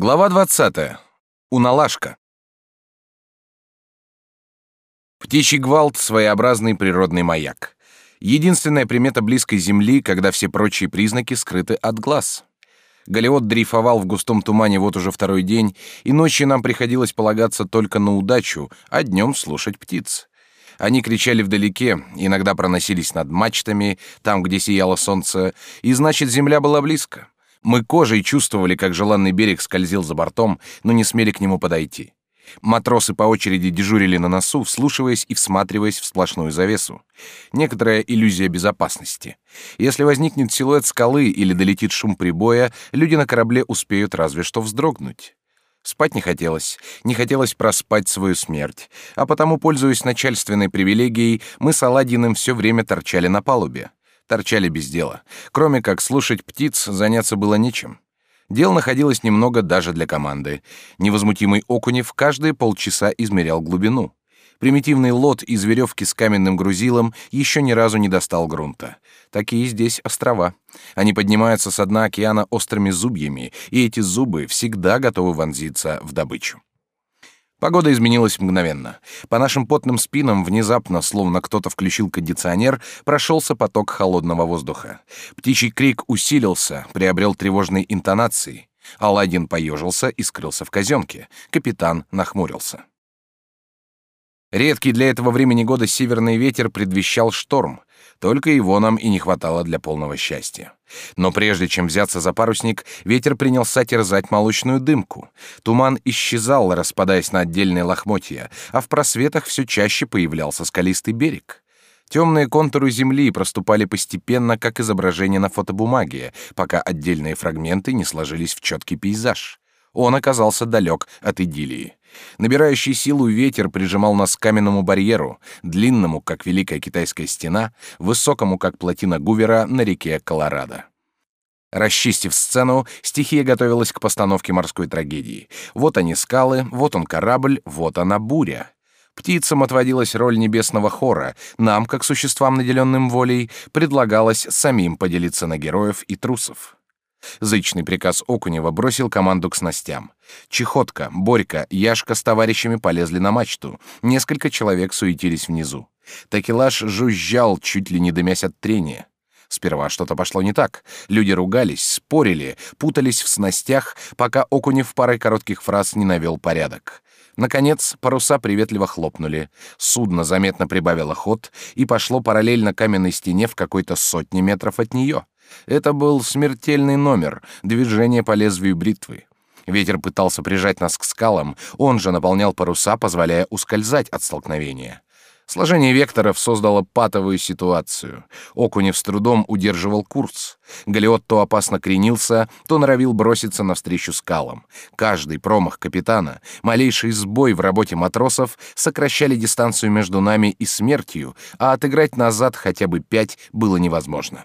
Глава 20. Уналашка. Птичий гвалт — своеобразный природный маяк. Единственная примета близкой земли, когда все прочие признаки скрыты от глаз. Галиот дрейфовал в густом тумане вот уже второй день, и ночью нам приходилось полагаться только на удачу, а днем слушать птиц. Они кричали вдалеке, иногда проносились над мачтами, там, где сияло солнце, и значит, земля была близко. Мы кожей чувствовали, как желанный берег скользил за бортом, но не смели к нему подойти. Матросы по очереди дежурили на носу, вслушиваясь и всматриваясь в сплошную завесу. Некоторая иллюзия безопасности. Если возникнет силуэт скалы или долетит шум прибоя, люди на корабле успеют разве что вздрогнуть. Спать не хотелось, не хотелось проспать свою смерть, а потому, пользуясь начальственной привилегией, мы с Аладдиным все время торчали на палубе торчали без дела. Кроме как слушать птиц, заняться было нечем. Дел находилось немного даже для команды. Невозмутимый Окунев каждые полчаса измерял глубину. Примитивный лот из веревки с каменным грузилом еще ни разу не достал грунта. Такие здесь острова. Они поднимаются с дна океана острыми зубьями, и эти зубы всегда готовы вонзиться в добычу. Погода изменилась мгновенно. По нашим потным спинам внезапно, словно кто-то включил кондиционер, прошелся поток холодного воздуха. Птичий крик усилился, приобрел тревожные интонации. Аладдин поежился и скрылся в казенке. Капитан нахмурился. Редкий для этого времени года северный ветер предвещал шторм. Только его нам и не хватало для полного счастья. Но прежде чем взяться за парусник, ветер принялся терзать молочную дымку. Туман исчезал, распадаясь на отдельные лохмотья, а в просветах все чаще появлялся скалистый берег. Темные контуры земли проступали постепенно, как изображение на фотобумаге, пока отдельные фрагменты не сложились в четкий пейзаж. Он оказался далек от идиллии. Набирающий силу ветер прижимал нас к каменному барьеру, длинному, как Великая Китайская стена, высокому, как плотина Гувера на реке Колорадо. Расчистив сцену, стихия готовилась к постановке морской трагедии. Вот они скалы, вот он корабль, вот она буря. Птицам отводилась роль небесного хора, нам, как существам, наделенным волей, предлагалось самим поделиться на героев и трусов. Зычный приказ Окунева бросил команду к снастям. Чехотка, Борька, Яшка с товарищами полезли на мачту. Несколько человек суетились внизу. Такелаж жужжал, чуть ли не дымясь от трения. Сперва что-то пошло не так. Люди ругались, спорили, путались в снастях, пока Окунев парой коротких фраз не навел порядок. Наконец, паруса приветливо хлопнули. Судно заметно прибавило ход и пошло параллельно каменной стене в какой-то сотне метров от нее. Это был смертельный номер, движение по лезвию бритвы. Ветер пытался прижать нас к скалам, он же наполнял паруса, позволяя ускользать от столкновения. Сложение векторов создало патовую ситуацию. Окунев с трудом удерживал курс. Галиот то опасно кренился, то норовил броситься навстречу скалам. Каждый промах капитана, малейший сбой в работе матросов сокращали дистанцию между нами и смертью, а отыграть назад хотя бы пять было невозможно.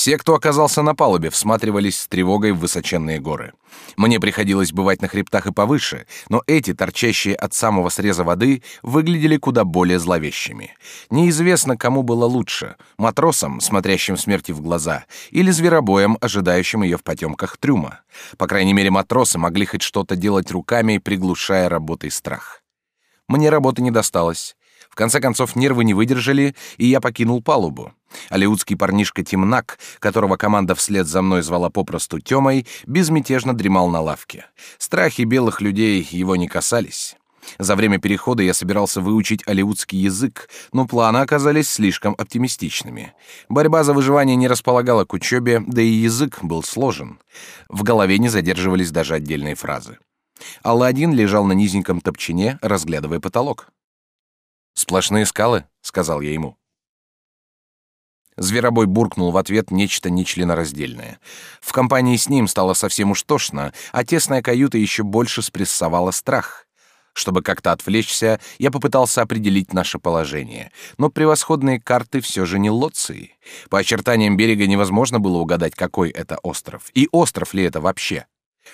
Все, кто оказался на палубе, всматривались с тревогой в высоченные горы. Мне приходилось бывать на хребтах и повыше, но эти, торчащие от самого среза воды, выглядели куда более зловещими. Неизвестно, кому было лучше — матросам, смотрящим смерти в глаза, или зверобоям, ожидающим ее в потемках трюма. По крайней мере, матросы могли хоть что-то делать руками, приглушая работой страх. Мне работы не досталось. Конце концов, нервы не выдержали, и я покинул палубу. Алеутский парнишка Тимнак, которого команда вслед за мной звала попросту Тёмой, безмятежно дремал на лавке. Страхи белых людей его не касались. За время перехода я собирался выучить алеутский язык, но планы оказались слишком оптимистичными. Борьба за выживание не располагала к учебе, да и язык был сложен. В голове не задерживались даже отдельные фразы. Алладин лежал на низеньком топчине, разглядывая потолок. «Сплошные скалы», — сказал я ему. Зверобой буркнул в ответ нечто нечленораздельное. В компании с ним стало совсем уж тошно, а тесная каюта еще больше спрессовала страх. Чтобы как-то отвлечься, я попытался определить наше положение, но превосходные карты все же не лоции. По очертаниям берега невозможно было угадать, какой это остров, и остров ли это вообще.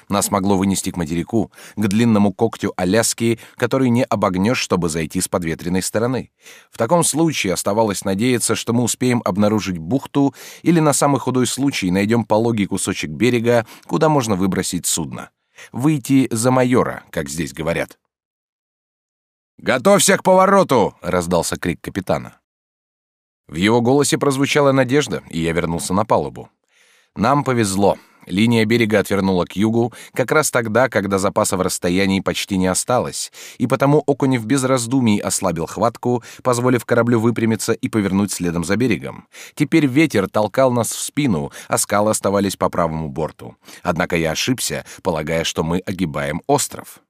Нас могло вынести к материку, к длинному когтю Аляски, который не обогнешь, чтобы зайти с подветренной стороны. В таком случае оставалось надеяться, что мы успеем обнаружить бухту или на самый худой случай найдем пологий кусочек берега, куда можно выбросить судно. Выйти за майора, как здесь говорят. «Готовься к повороту!» — раздался крик капитана. В его голосе прозвучала надежда, и я вернулся на палубу. Нам повезло. Линия берега отвернула к югу как раз тогда, когда запаса в расстоянии почти не осталось, и потому Окунев без раздумий ослабил хватку, позволив кораблю выпрямиться и повернуть следом за берегом. Теперь ветер толкал нас в спину, а скалы оставались по правому борту. Однако я ошибся, полагая, что мы огибаем остров.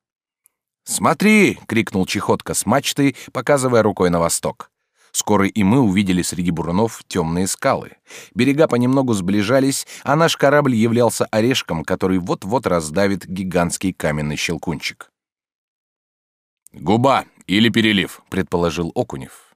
«Смотри!» — крикнул Чехотка с мачты, показывая рукой на восток. Скоро и мы увидели среди бурунов темные скалы. Берега понемногу сближались, а наш корабль являлся орешком, который вот-вот раздавит гигантский каменный щелкунчик. «Губа или перелив», — предположил Окунев.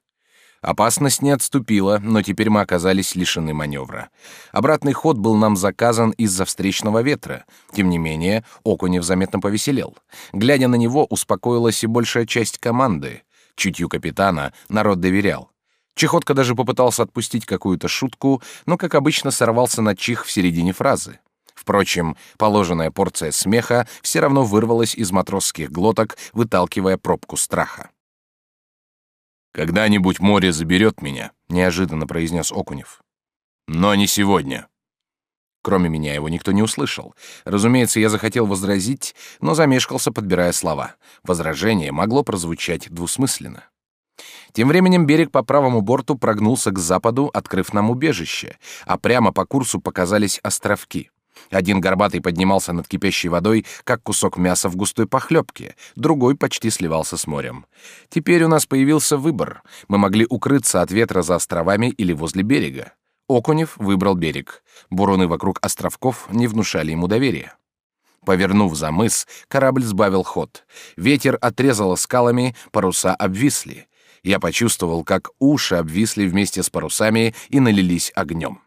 Опасность не отступила, но теперь мы оказались лишены маневра. Обратный ход был нам заказан из-за встречного ветра. Тем не менее, Окунев заметно повеселел. Глядя на него, успокоилась и большая часть команды. Чутью капитана народ доверял. Чехотка даже попытался отпустить какую-то шутку, но, как обычно, сорвался на чих в середине фразы. Впрочем, положенная порция смеха все равно вырвалась из матросских глоток, выталкивая пробку страха. «Когда-нибудь море заберет меня», — неожиданно произнес Окунев. «Но не сегодня». Кроме меня его никто не услышал. Разумеется, я захотел возразить, но замешкался, подбирая слова. Возражение могло прозвучать двусмысленно. Тем временем берег по правому борту прогнулся к западу, открыв нам убежище, а прямо по курсу показались островки. Один горбатый поднимался над кипящей водой, как кусок мяса в густой похлебке, другой почти сливался с морем. Теперь у нас появился выбор. Мы могли укрыться от ветра за островами или возле берега. Окунев выбрал берег. Буруны вокруг островков не внушали ему доверия. Повернув за мыс, корабль сбавил ход. Ветер отрезало скалами, паруса обвисли. Я почувствовал, как уши обвисли вместе с парусами и налились огнем.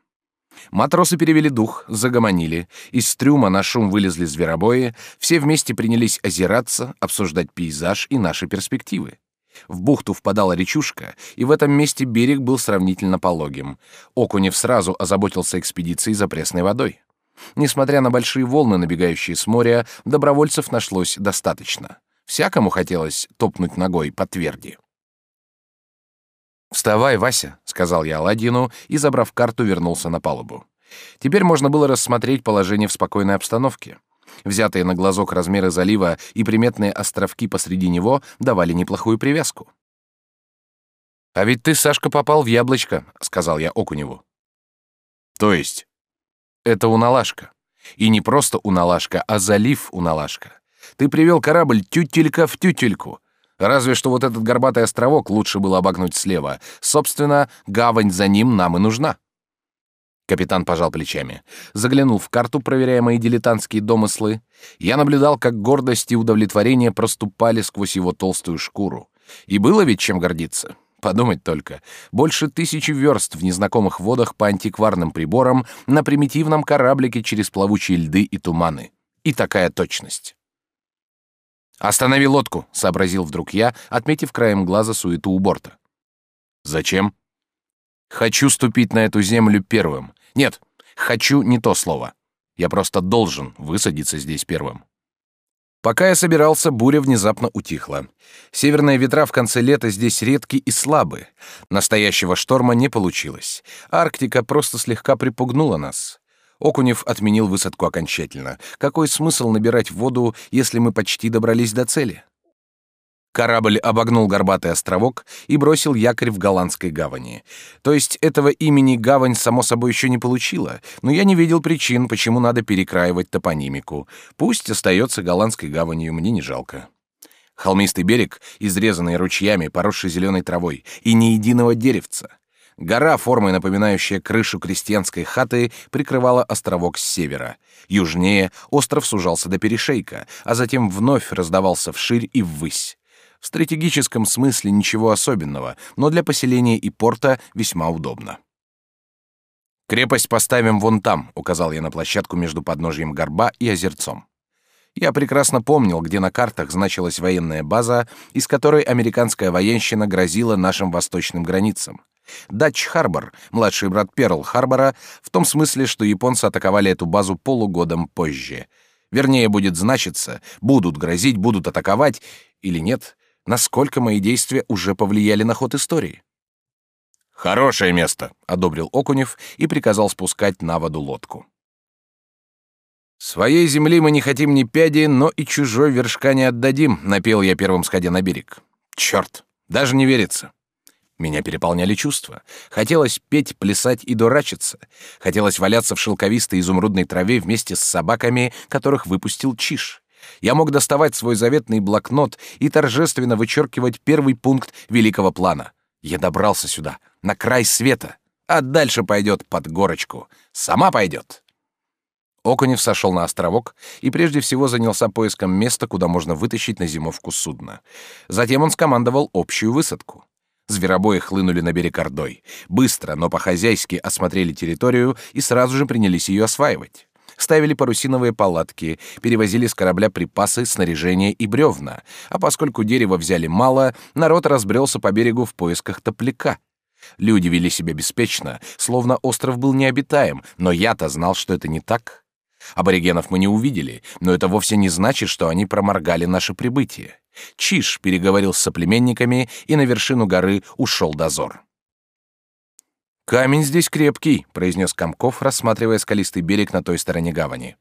Матросы перевели дух, загомонили. Из трюма на шум вылезли зверобои. Все вместе принялись озираться, обсуждать пейзаж и наши перспективы. В бухту впадала речушка, и в этом месте берег был сравнительно пологим. Окунев сразу озаботился экспедицией за пресной водой. Несмотря на большие волны, набегающие с моря, добровольцев нашлось достаточно. Всякому хотелось топнуть ногой по тверди. «Вставай, Вася», — сказал я Аладдину и, забрав карту, вернулся на палубу. Теперь можно было рассмотреть положение в спокойной обстановке. Взятые на глазок размеры залива и приметные островки посреди него давали неплохую привязку. «А ведь ты, Сашка, попал в яблочко», — сказал я Окуневу. «То есть?» «Это Уналашка. И не просто Уналашка, а залив Уналашка. Ты привел корабль тютелька в тютельку. Разве что вот этот горбатый островок лучше было обогнуть слева. Собственно, гавань за ним нам и нужна». Капитан пожал плечами. Заглянул в карту, проверяя мои дилетантские домыслы. Я наблюдал, как гордость и удовлетворение проступали сквозь его толстую шкуру. И было ведь чем гордиться. Подумать только. Больше тысячи верст в незнакомых водах по антикварным приборам на примитивном кораблике через плавучие льды и туманы. И такая точность. «Останови лодку», — сообразил вдруг я, отметив краем глаза суету у борта. «Зачем?» Хочу ступить на эту землю первым. Нет, хочу не то слово. Я просто должен высадиться здесь первым. Пока я собирался, буря внезапно утихла. Северные ветра в конце лета здесь редки и слабы. Настоящего шторма не получилось. Арктика просто слегка припугнула нас. Окунев отменил высадку окончательно. Какой смысл набирать воду, если мы почти добрались до цели? Корабль обогнул горбатый островок и бросил якорь в голландской гавани. То есть этого имени гавань само собой еще не получила, но я не видел причин, почему надо перекраивать топонимику. Пусть остается голландской гаванью, мне не жалко. Холмистый берег, изрезанный ручьями, поросший зеленой травой, и ни единого деревца. Гора, формой напоминающая крышу крестьянской хаты, прикрывала островок с севера. Южнее остров сужался до перешейка, а затем вновь раздавался вширь и ввысь. В стратегическом смысле ничего особенного, но для поселения и порта весьма удобно. «Крепость поставим вон там», — указал я на площадку между подножием горба и озерцом. Я прекрасно помнил, где на картах значилась военная база, из которой американская военщина грозила нашим восточным границам. Дач-Харбор, младший брат Перл-Харбора, в том смысле, что японцы атаковали эту базу полугодом позже. Вернее, будет значиться, будут грозить, будут атаковать или нет, насколько мои действия уже повлияли на ход истории. «Хорошее место», — одобрил Окунев и приказал спускать на воду лодку. «Своей земли мы не хотим ни пяди, но и чужой вершка не отдадим», — напел я первым сходя на берег. «Черт, даже не верится». Меня переполняли чувства. Хотелось петь, плясать и дурачиться. Хотелось валяться в шелковистой изумрудной траве вместе с собаками, которых выпустил Чиш. Я мог доставать свой заветный блокнот и торжественно вычеркивать первый пункт великого плана. Я добрался сюда, на край света, а дальше пойдет под горочку. Сама пойдет. Окунев сошел на островок и прежде всего занялся поиском места, куда можно вытащить на зимовку судно. Затем он скомандовал общую высадку. Зверобои хлынули на берег Ордой. Быстро, но по-хозяйски осмотрели территорию и сразу же принялись ее осваивать. Ставили парусиновые палатки, перевозили с корабля припасы, снаряжение и бревна, а поскольку дерева взяли мало, народ разбрелся по берегу в поисках топляка. Люди вели себя беспечно, словно остров был необитаем, но я-то знал, что это не так. Аборигенов мы не увидели, но это вовсе не значит, что они проморгали наше прибытие. Чиш переговорил с соплеменниками, и на вершину горы ушел дозор. «Камень здесь крепкий», — произнес Комков, рассматривая скалистый берег на той стороне гавани.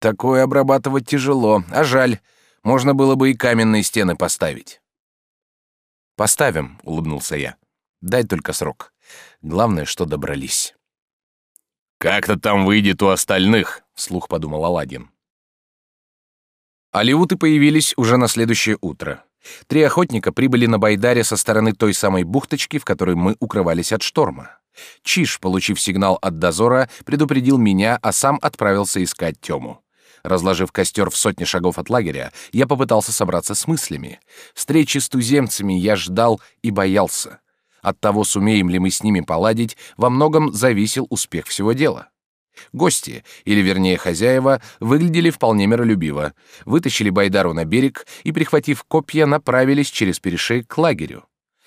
«Такое обрабатывать тяжело, а жаль. Можно было бы и каменные стены поставить». «Поставим», — улыбнулся я. «Дай только срок. Главное, что добрались». «Как-то там выйдет у остальных», — вслух подумал Аладдин. Алиуты появились уже на следующее утро. Три охотника прибыли на Байдаре со стороны той самой бухточки, в которой мы укрывались от шторма. Чиш, получив сигнал от дозора, предупредил меня, а сам отправился искать Тему. Разложив костер в сотне шагов от лагеря, я попытался собраться с мыслями. Встречи с туземцами я ждал и боялся. От того, сумеем ли мы с ними поладить, во многом зависел успех всего дела. Гости, или вернее хозяева, выглядели вполне миролюбиво, вытащили Байдару на берег и, прихватив копья, направились через перешейк к лагерю.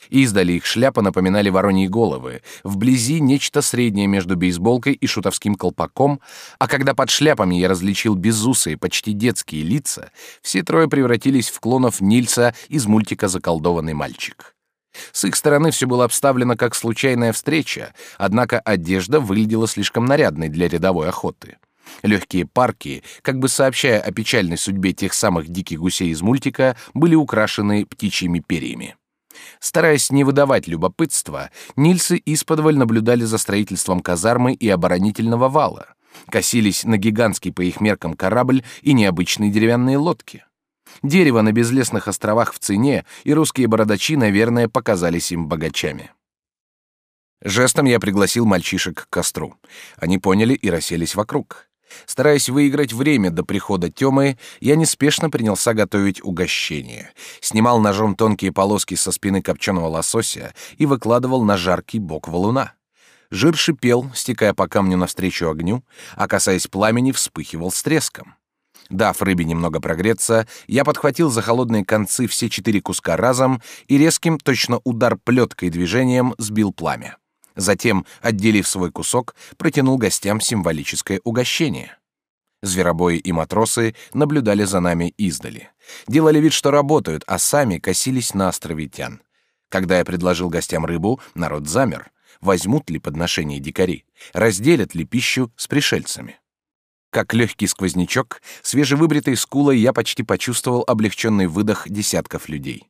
Издали их шляпы напоминали вороньи головы, вблизи нечто среднее между бейсболкой и шутовским колпаком, а когда под шляпами я различил безусые, почти детские лица, все трое превратились в клонов Нильса из мультика «Заколдованный мальчик». С их стороны все было обставлено как случайная встреча, однако одежда выглядела слишком нарядной для рядовой охоты. Легкие парки, как бы сообщая о печальной судьбе тех самых диких гусей из мультика, были украшены птичьими перьями. Стараясь не выдавать любопытства, Нильсы исподволь наблюдали за строительством казармы и оборонительного вала, косились на гигантский по их меркам корабль и необычные деревянные лодки. Дерево на безлесных островах в цене, и русские бородачи, наверное, показались им богачами. Жестом я пригласил мальчишек к костру. Они поняли и расселись вокруг. Стараясь выиграть время до прихода Тёмы, я неспешно принялся готовить угощение. Снимал ножом тонкие полоски со спины копченого лосося и выкладывал на жаркий бок валуна. Жир шипел, стекая по камню навстречу огню, а касаясь пламени, вспыхивал с треском. Дав рыбе немного прогреться, я подхватил за холодные концы все четыре куска разом и резким, точно удар плеткой движением сбил пламя. Затем, отделив свой кусок, протянул гостям символическое угощение. Зверобои и матросы наблюдали за нами издали. Делали вид, что работают, а сами косились на островитян. Когда я предложил гостям рыбу, народ замер. Возьмут ли подношение дикари? Разделят ли пищу с пришельцами? Как легкий сквознячок, свежевыбритой скулой я почти почувствовал облегченный выдох десятков людей.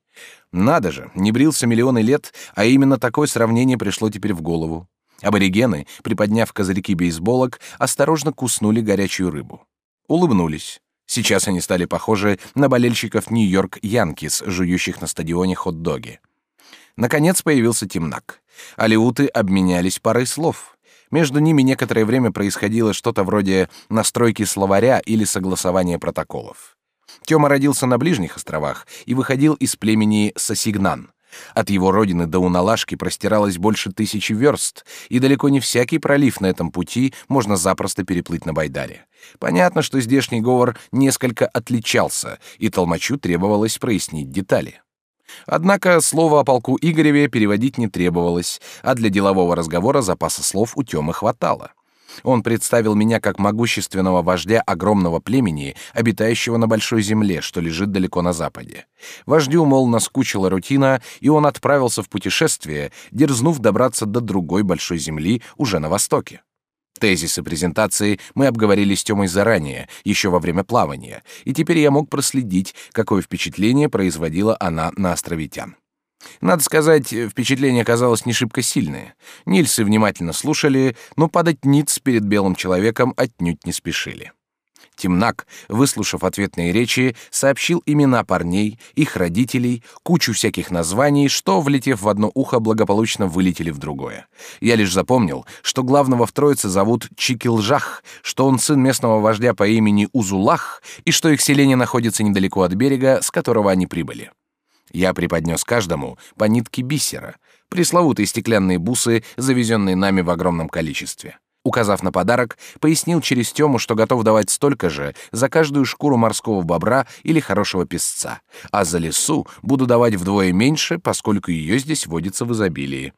Надо же, не брился миллионы лет, а именно такое сравнение пришло теперь в голову. Аборигены, приподняв козырьки бейсболок, осторожно куснули горячую рыбу. Улыбнулись. Сейчас они стали похожи на болельщиков Нью-Йорк Янкис, жующих на стадионе хот-доги. Наконец появился темнак. Алиуты обменялись парой слов. Между ними некоторое время происходило что-то вроде настройки словаря или согласования протоколов. Тёма родился на ближних островах и выходил из племени Сосигнан. От его родины до Уналашки простиралось больше тысячи верст, и далеко не всякий пролив на этом пути можно запросто переплыть на Байдаре. Понятно, что здешний говор несколько отличался, и толмачу требовалось прояснить детали. Однако слово о полку Игореве переводить не требовалось, а для делового разговора запаса слов у Тёмы хватало. Он представил меня как могущественного вождя огромного племени, обитающего на большой земле, что лежит далеко на западе. Вождю, мол, наскучила рутина, и он отправился в путешествие, дерзнув добраться до другой большой земли уже на востоке. Тезисы презентации мы обговорили с Тёмой заранее, еще во время плавания, и теперь я мог проследить, какое впечатление производила она на островитян. Надо сказать, впечатление оказалось не шибко сильное. Нильсы внимательно слушали, но падать ниц перед белым человеком отнюдь не спешили. Темнак, выслушав ответные речи, сообщил имена парней, их родителей, кучу всяких названий, что, влетев в одно ухо, благополучно вылетели в другое. Я лишь запомнил, что главного в троице зовут Чикилжах, что он сын местного вождя по имени Узулах и что их селение находится недалеко от берега, с которого они прибыли. Я преподнес каждому по нитке бисера, пресловутые стеклянные бусы, завезенные нами в огромном количестве. Указав на подарок, пояснил через Тему, что готов давать столько же за каждую шкуру морского бобра или хорошего песца, а за лесу буду давать вдвое меньше, поскольку ее здесь водится в изобилии.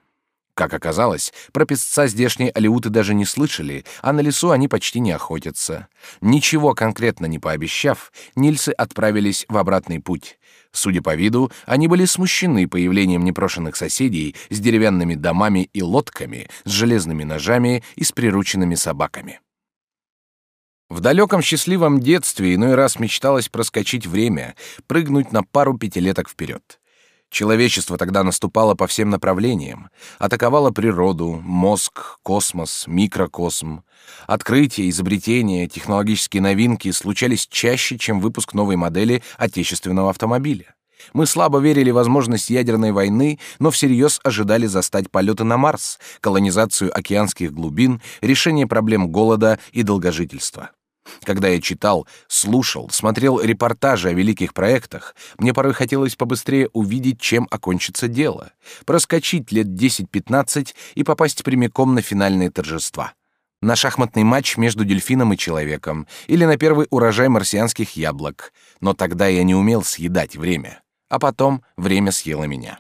Как оказалось, про песца здешние алиуты даже не слышали, а на лесу они почти не охотятся. Ничего конкретно не пообещав, Нильсы отправились в обратный путь. Судя по виду, они были смущены появлением непрошенных соседей с деревянными домами и лодками, с железными ножами и с прирученными собаками. В далеком счастливом детстве иной раз мечталось проскочить время, прыгнуть на пару пятилеток вперед. Человечество тогда наступало по всем направлениям, атаковало природу, мозг, космос, микрокосм. Открытия, изобретения, технологические новинки случались чаще, чем выпуск новой модели отечественного автомобиля. Мы слабо верили в возможность ядерной войны, но всерьез ожидали застать полеты на Марс, колонизацию океанских глубин, решение проблем голода и долгожительства. Когда я читал, слушал, смотрел репортажи о великих проектах, мне порой хотелось побыстрее увидеть, чем окончится дело, проскочить лет 10-15 и попасть прямиком на финальные торжества. На шахматный матч между дельфином и человеком или на первый урожай марсианских яблок. Но тогда я не умел съедать время. А потом время съело меня.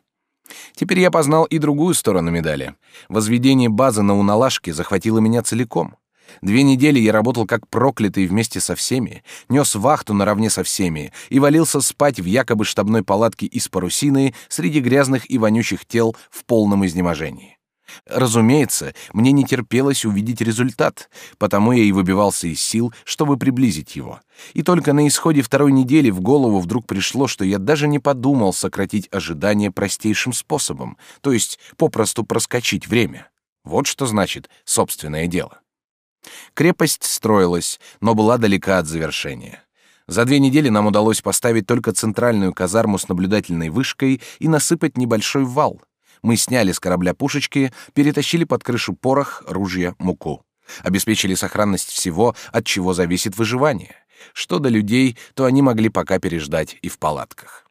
Теперь я познал и другую сторону медали. Возведение базы на Уналашке захватило меня целиком. Две недели я работал как проклятый вместе со всеми, нес вахту наравне со всеми и валился спать в якобы штабной палатке из парусины среди грязных и вонючих тел в полном изнеможении. Разумеется, мне не терпелось увидеть результат, потому я и выбивался из сил, чтобы приблизить его. И только на исходе второй недели в голову вдруг пришло, что я даже не подумал сократить ожидания простейшим способом, то есть попросту проскочить время. Вот что значит собственное дело. Крепость строилась, но была далека от завершения. За две недели нам удалось поставить только центральную казарму с наблюдательной вышкой и насыпать небольшой вал. Мы сняли с корабля пушечки, перетащили под крышу порох, ружья, муку. Обеспечили сохранность всего, от чего зависит выживание. Что до людей, то они могли пока переждать и в палатках.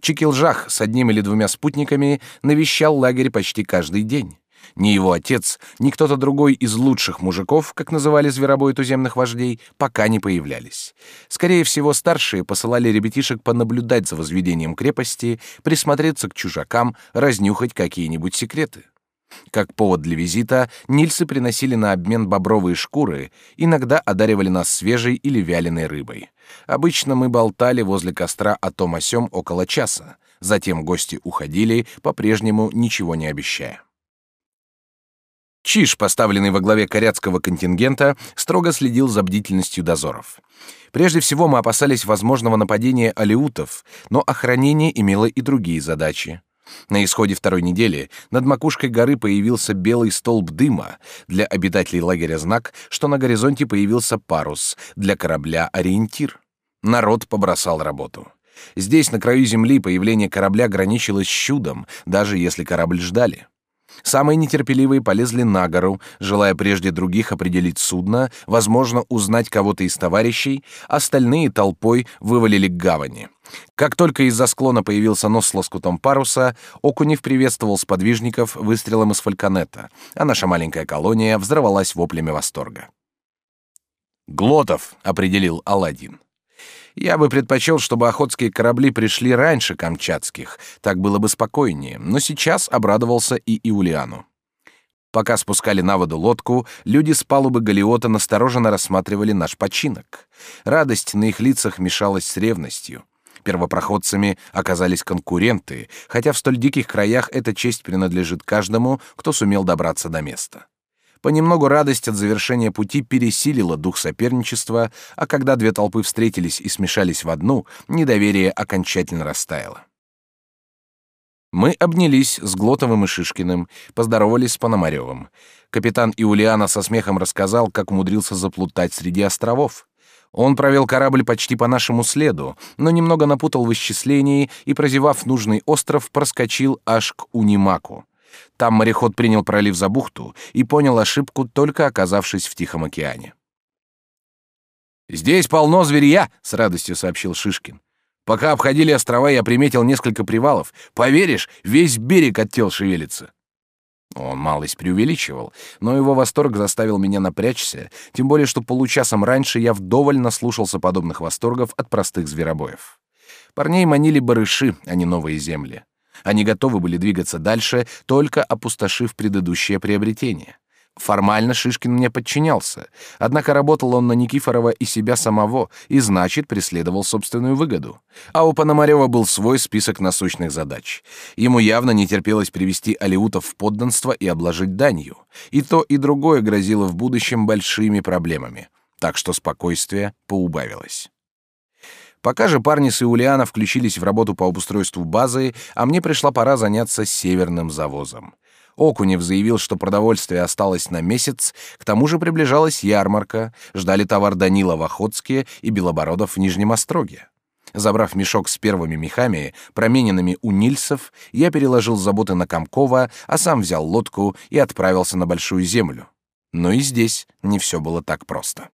Чикилжах с одним или двумя спутниками навещал лагерь почти каждый день. Ни его отец, ни кто-то другой из лучших мужиков, как называли зверобой туземных вождей, пока не появлялись. Скорее всего, старшие посылали ребятишек понаблюдать за возведением крепости, присмотреться к чужакам, разнюхать какие-нибудь секреты. Как повод для визита нильсы приносили на обмен бобровые шкуры, иногда одаривали нас свежей или вяленой рыбой. Обычно мы болтали возле костра о том о сём около часа. Затем гости уходили, по-прежнему ничего не обещая. Чиж, поставленный во главе коряцкого контингента, строго следил за бдительностью дозоров. Прежде всего мы опасались возможного нападения алеутов, но охранение имело и другие задачи. На исходе второй недели над макушкой горы появился белый столб дыма, для обитателей лагеря знак, что на горизонте появился парус, для корабля ориентир. Народ побросал работу. Здесь, на краю земли, появление корабля граничилось с чудом, даже если корабль ждали. Самые нетерпеливые полезли на гору, желая прежде других определить судно, возможно, узнать кого-то из товарищей, остальные толпой вывалили к гавани. Как только из-за склона появился нос с лоскутом паруса, Окунев приветствовал сподвижников выстрелом из фальконета, а наша маленькая колония взорвалась воплями восторга. «Глотов», — определил Аладдин. Я бы предпочел, чтобы охотские корабли пришли раньше камчатских, так было бы спокойнее, но сейчас обрадовался и Иулиану. Пока спускали на воду лодку, люди с палубы галиота настороженно рассматривали наш починок. Радость на их лицах мешалась с ревностью. Первопроходцами оказались конкуренты, хотя в столь диких краях эта честь принадлежит каждому, кто сумел добраться до места. Понемногу радость от завершения пути пересилила дух соперничества, а когда две толпы встретились и смешались в одну, недоверие окончательно растаяло. Мы обнялись с Глотовым и Шишкиным, поздоровались с Пономаревым. Капитан Иулиана со смехом рассказал, как умудрился заплутать среди островов. Он провел корабль почти по нашему следу, но немного напутал в исчислении и, прозевав нужный остров, проскочил аж к Унимаку. Там мореход принял пролив за бухту и понял ошибку, только оказавшись в Тихом океане. «Здесь полно зверья», — с радостью сообщил Шишкин. «Пока обходили острова, я приметил несколько привалов. Поверишь, весь берег от тел шевелится». Он малость преувеличивал, но его восторг заставил меня напрячься, тем более что получасом раньше я вдоволь наслушался подобных восторгов от простых зверобоев. Парней манили барыши, а не новые земли. Они готовы были двигаться дальше, только опустошив предыдущее приобретение. Формально Шишкин мне подчинялся, однако работал он на Никифорова и себя самого, и значит преследовал собственную выгоду. А у Пономарева был свой список насущных задач. Ему явно не терпелось привести алиутов в подданство и обложить данью. И то, и другое грозило в будущем большими проблемами. Так что спокойствие поубавилось. Пока же парни с Иулиана включились в работу по обустройству базы, а мне пришла пора заняться северным завозом. Окунев заявил, что продовольствие осталось на месяц, к тому же приближалась ярмарка, ждали товар Данила в Охотске и Белобородов в Нижнем Остроге. Забрав мешок с первыми мехами, промененными у Нильсов, я переложил заботы на Комкова, а сам взял лодку и отправился на Большую Землю. Но и здесь не все было так просто.